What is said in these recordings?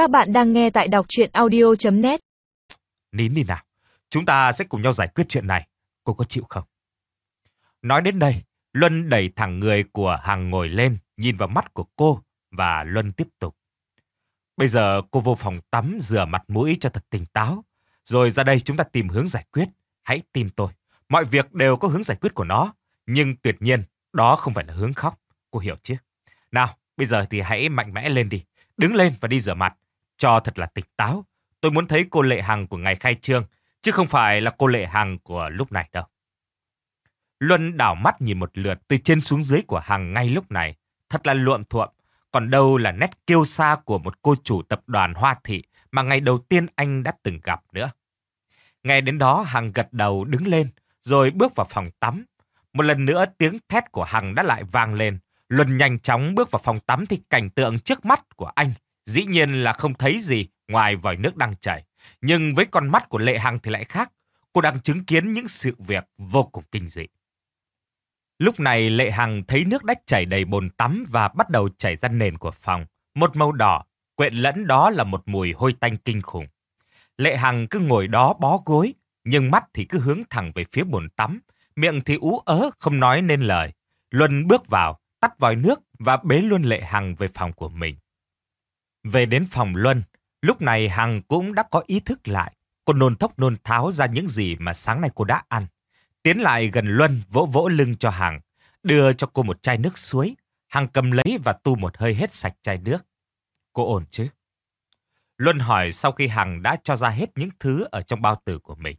Các bạn đang nghe tại đọc chuyện audio.net Nín đi nào, chúng ta sẽ cùng nhau giải quyết chuyện này. Cô có chịu không? Nói đến đây, Luân đẩy thẳng người của Hằng ngồi lên, nhìn vào mắt của cô và Luân tiếp tục. Bây giờ cô vô phòng tắm rửa mặt mũi cho thật tỉnh táo. Rồi ra đây chúng ta tìm hướng giải quyết. Hãy tin tôi. Mọi việc đều có hướng giải quyết của nó. Nhưng tuyệt nhiên, đó không phải là hướng khóc. Cô hiểu chứ? Nào, bây giờ thì hãy mạnh mẽ lên đi. Đứng lên và đi rửa mặt. Cho thật là tỉnh táo. Tôi muốn thấy cô Lệ Hằng của ngày khai trương. Chứ không phải là cô Lệ Hằng của lúc này đâu. Luân đảo mắt nhìn một lượt từ trên xuống dưới của Hằng ngay lúc này. Thật là luộm thuộm. Còn đâu là nét kiêu sa của một cô chủ tập đoàn Hoa Thị mà ngày đầu tiên anh đã từng gặp nữa. Ngay đến đó Hằng gật đầu đứng lên, rồi bước vào phòng tắm. Một lần nữa tiếng thét của Hằng đã lại vang lên. Luân nhanh chóng bước vào phòng tắm thì cảnh tượng trước mắt của anh dĩ nhiên là không thấy gì ngoài vòi nước đang chảy. Nhưng với con mắt của Lệ Hằng thì lại khác. Cô đang chứng kiến những sự việc vô cùng kinh dị. Lúc này Lệ Hằng thấy nước đã chảy đầy bồn tắm và bắt đầu chảy ra nền của phòng. Một màu đỏ, quyện lẫn đó là một mùi hôi tanh kinh khủng. Lệ Hằng cứ ngồi đó bó gối, nhưng mắt thì cứ hướng thẳng về phía bồn tắm, miệng thì ú ớ không nói nên lời. Luân bước vào, tắt vòi nước và bế luôn Lệ Hằng về phòng của mình. Về đến phòng Luân, lúc này Hằng cũng đã có ý thức lại. Cô nôn thốc nôn tháo ra những gì mà sáng nay cô đã ăn. Tiến lại gần Luân vỗ vỗ lưng cho Hằng, đưa cho cô một chai nước suối. Hằng cầm lấy và tu một hơi hết sạch chai nước. Cô ổn chứ? Luân hỏi sau khi Hằng đã cho ra hết những thứ ở trong bao tử của mình.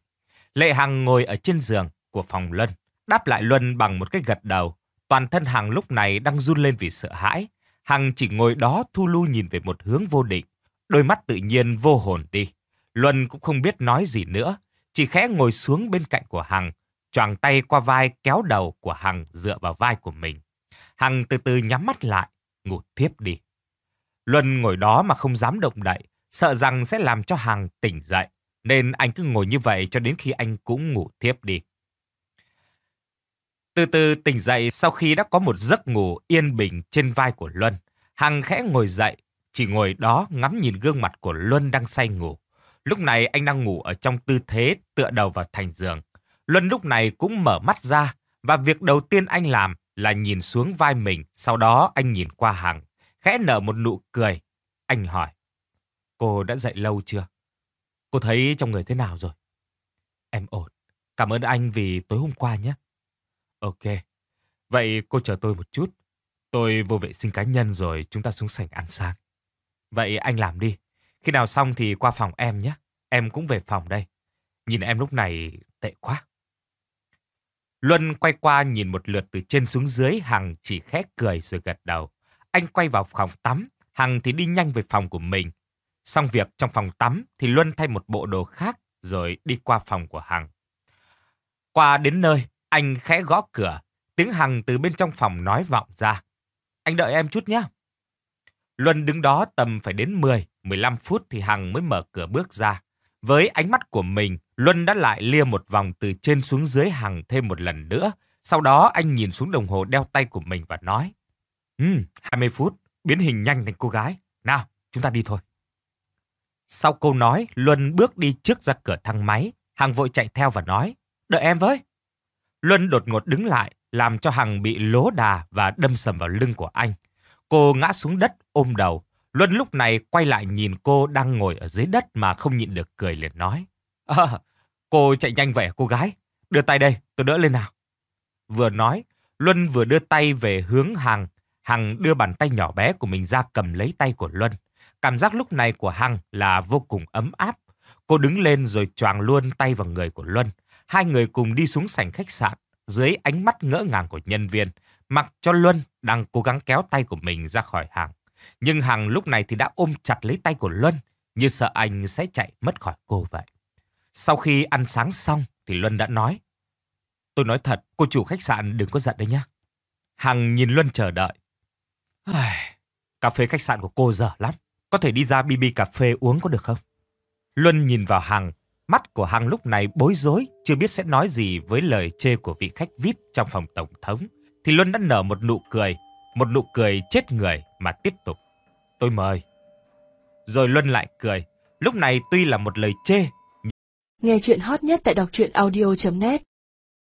Lệ Hằng ngồi ở trên giường của phòng Luân, đáp lại Luân bằng một cái gật đầu. Toàn thân Hằng lúc này đang run lên vì sợ hãi. Hằng chỉ ngồi đó thu lu nhìn về một hướng vô định. Đôi mắt tự nhiên vô hồn đi. Luân cũng không biết nói gì nữa. Chỉ khẽ ngồi xuống bên cạnh của Hằng. choàng tay qua vai kéo đầu của Hằng dựa vào vai của mình. Hằng từ từ nhắm mắt lại, ngủ thiếp đi. Luân ngồi đó mà không dám động đậy, sợ rằng sẽ làm cho Hằng tỉnh dậy. Nên anh cứ ngồi như vậy cho đến khi anh cũng ngủ thiếp đi. Từ từ tỉnh dậy sau khi đã có một giấc ngủ yên bình trên vai của Luân. Hằng khẽ ngồi dậy, chỉ ngồi đó ngắm nhìn gương mặt của Luân đang say ngủ. Lúc này anh đang ngủ ở trong tư thế tựa đầu vào thành giường. Luân lúc này cũng mở mắt ra và việc đầu tiên anh làm là nhìn xuống vai mình, sau đó anh nhìn qua Hằng, khẽ nở một nụ cười. Anh hỏi, cô đã dậy lâu chưa? Cô thấy trong người thế nào rồi? Em ổn. Cảm ơn anh vì tối hôm qua nhé. Ok. Vậy cô chờ tôi một chút. Tôi vô vệ sinh cá nhân rồi chúng ta xuống sảnh ăn sáng. Vậy anh làm đi. Khi nào xong thì qua phòng em nhé. Em cũng về phòng đây. Nhìn em lúc này tệ quá. Luân quay qua nhìn một lượt từ trên xuống dưới, Hằng chỉ khẽ cười rồi gật đầu. Anh quay vào phòng tắm, Hằng thì đi nhanh về phòng của mình. Xong việc trong phòng tắm thì Luân thay một bộ đồ khác rồi đi qua phòng của Hằng. Qua đến nơi, anh khẽ gõ cửa, tiếng Hằng từ bên trong phòng nói vọng ra. Anh đợi em chút nhé. Luân đứng đó tầm phải đến 10, 15 phút thì Hằng mới mở cửa bước ra. Với ánh mắt của mình, Luân đã lại lia một vòng từ trên xuống dưới Hằng thêm một lần nữa. Sau đó anh nhìn xuống đồng hồ đeo tay của mình và nói. Ừm, 20 phút, biến hình nhanh thành cô gái. Nào, chúng ta đi thôi. Sau câu nói, Luân bước đi trước ra cửa thang máy. Hằng vội chạy theo và nói, đợi em với. Luân đột ngột đứng lại, làm cho Hằng bị lố đà và đâm sầm vào lưng của anh. Cô ngã xuống đất ôm đầu. Luân lúc này quay lại nhìn cô đang ngồi ở dưới đất mà không nhịn được cười liền nói. À, cô chạy nhanh vậy cô gái. Đưa tay đây, tôi đỡ lên nào. Vừa nói, Luân vừa đưa tay về hướng Hằng. Hằng đưa bàn tay nhỏ bé của mình ra cầm lấy tay của Luân. Cảm giác lúc này của Hằng là vô cùng ấm áp. Cô đứng lên rồi choàng luôn tay vào người của Luân. Hai người cùng đi xuống sảnh khách sạn dưới ánh mắt ngỡ ngàng của nhân viên, mặc cho Luân đang cố gắng kéo tay của mình ra khỏi hàng. Nhưng Hằng lúc này thì đã ôm chặt lấy tay của Luân, như sợ anh sẽ chạy mất khỏi cô vậy. Sau khi ăn sáng xong thì Luân đã nói, Tôi nói thật, cô chủ khách sạn đừng có giận đấy nhá. Hằng nhìn Luân chờ đợi. Cà phê khách sạn của cô dở lắm. Có thể đi ra BB cà phê uống có được không? Luân nhìn vào Hằng, mắt của Hằng lúc này bối rối, chưa biết sẽ nói gì với lời chê của vị khách VIP trong phòng tổng thống. Thì Luân đã nở một nụ cười, một nụ cười chết người mà tiếp tục. Tôi mời. Rồi Luân lại cười. Lúc này tuy là một lời chê. Nghe chuyện hot nhất tại đọc truyện audio.net